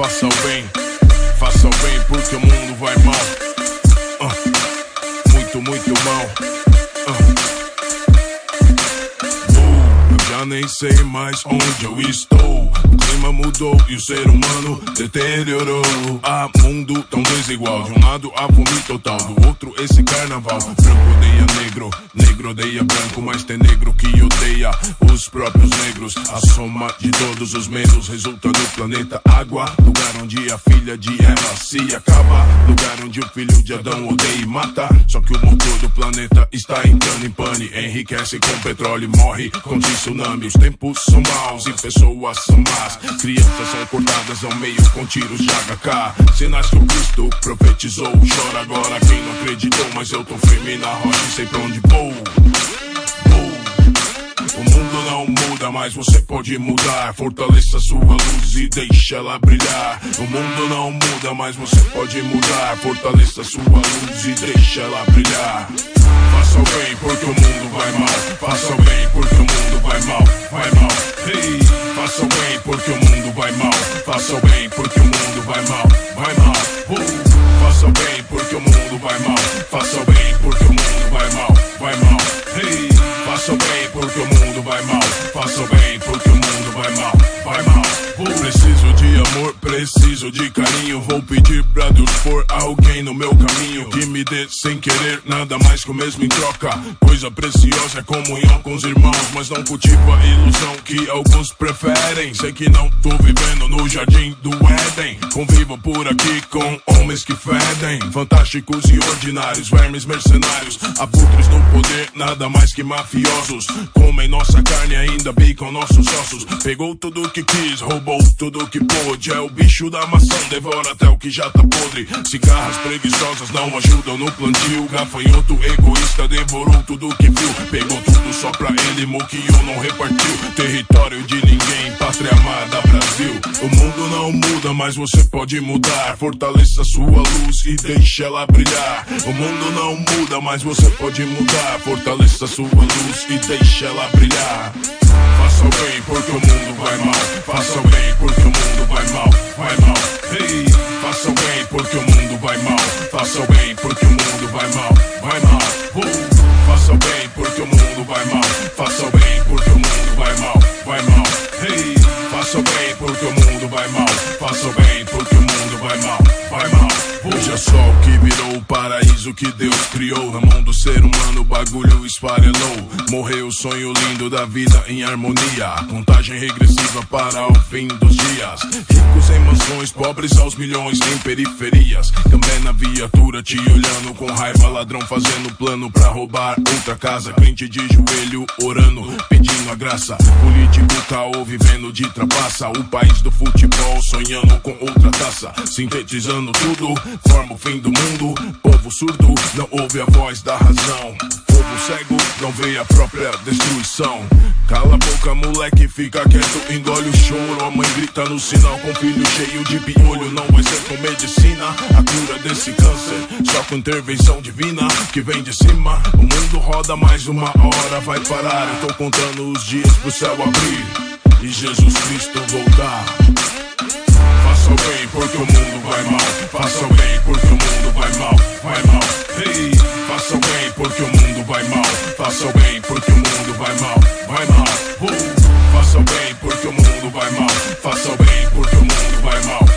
Faça o bem, faça o bem porque o mundo vai mal. Uh, muito, muito mal. Uh. Já nem sei mais onde eu estou Clima mudou e o ser humano deteriorou. Ah, mundo tão desigual. De um lado a fome total, do outro esse carnaval. Branco odeia negro, negro odeia branco, mas tem negro que odeia os próprios negros. A soma de todos os medos resulta no planeta água. Lugar onde a filha de Eva se acaba. Lugar onde o filho de Adão odeia e mata. Só que o motor do planeta está entrando em pane. Enriquece com petróleo morre com tsunami. Os tempos são maus e pessoas são más. Crianças são cortadas ao meio com tiros de HK. Sinais que o Cristo profetizou. Chora agora quem não acreditou, mas eu tô firme na rocha e sei pra onde vou. O mundo não muda, mas você pode mudar. Fortaleça sua luz e deixa ela brilhar. O mundo não muda, mas você pode mudar. Fortaleça sua luz e deixa ela brilhar. Faça o bem porque o mundo vai mal. Faça o bem porque o mundo vai mal. Vai mal. Hey, faça o bem porque o mundo vai mal. Faça o bem porque o mundo vai mal. Vai mal. Uh, faça o bem amor, preciso de carinho. Vou pedir pra Deus pôr alguém no meu caminho que me dê sem querer nada mais que o mesmo em troca. Coisa preciosa é comunhão com os irmãos, mas não cultiva a ilusão que alguns preferem. Sei que não tô vivendo no jardim do Éden. Convivo por aqui com homens que fedem, fantásticos e ordinários, vermes mercenários, abutres no poder, nada mais que mafiosos. Comem nossa carne ainda bicam nossos ossos. Pegou tudo que quis, roubou tudo que pôde. É o bicho da maçã, devora até o que já tá podre. Cigarras preguiçosas não ajudam no plantio. Gafanhoto egoísta devorou tudo que viu. Pegou tudo só pra ele, moqueou, não repartiu. Território de ninguém, pátria amada Brasil. O mundo não muda, mas você pode mudar. Fortaleça sua luz e deixe ela brilhar. O mundo não muda, mas você pode mudar. Fortaleça sua luz e deixe ela brilhar. Faça o bem porque o mundo vai mal. Faça o bem porque o mundo vai mal. Vai mal. Hey, faça o bem porque o mundo vai mal. Faça o bem porque o mundo vai mal. Vai mal. Uh, faça o bem porque o mundo vai mal. Faça o bem porque o mundo vai mal. Vai mal. Hey, faça o bem porque o mundo vai mal. Faça o bem porque o mundo vai mal. Vai mal. Veja só o que virou o paraíso que Deus criou. Na mão do ser humano o bagulho esfarelou. Morreu o sonho lindo da vida em harmonia. Contagem regressiva para o fim dos dias. Ricos em mansões, pobres aos milhões em periferias. Também na viatura te olhando com raiva. Ladrão fazendo plano pra roubar outra casa. Crente de joelho orando, pedindo a graça. Político caô vivendo de trapaça. O país do futebol sonhando com outra taça. Sintetizando tudo, forma o fim do mundo. Povo surdo não ouve a voz da razão. Povo cego não vê a própria destruição. Cala a boca, moleque, fica quieto, engole o choro. A mãe grita no sinal com filho cheio de piolho. Não vai ser com medicina a cura desse câncer. Só com intervenção divina que vem de cima. O mundo roda mais uma hora, vai parar. Eu tô contando os dias pro céu abrir e Jesus Cristo voltar. O mundo vai mal. Faça o bem porque o mundo vai mal. Vai mal. Hey, faça o bem porque o mundo vai mal. Faça o bem porque o mundo vai mal. Vai mal. Uh, faça o bem porque o mundo vai mal. Faça o bem porque o mundo. Vai mal.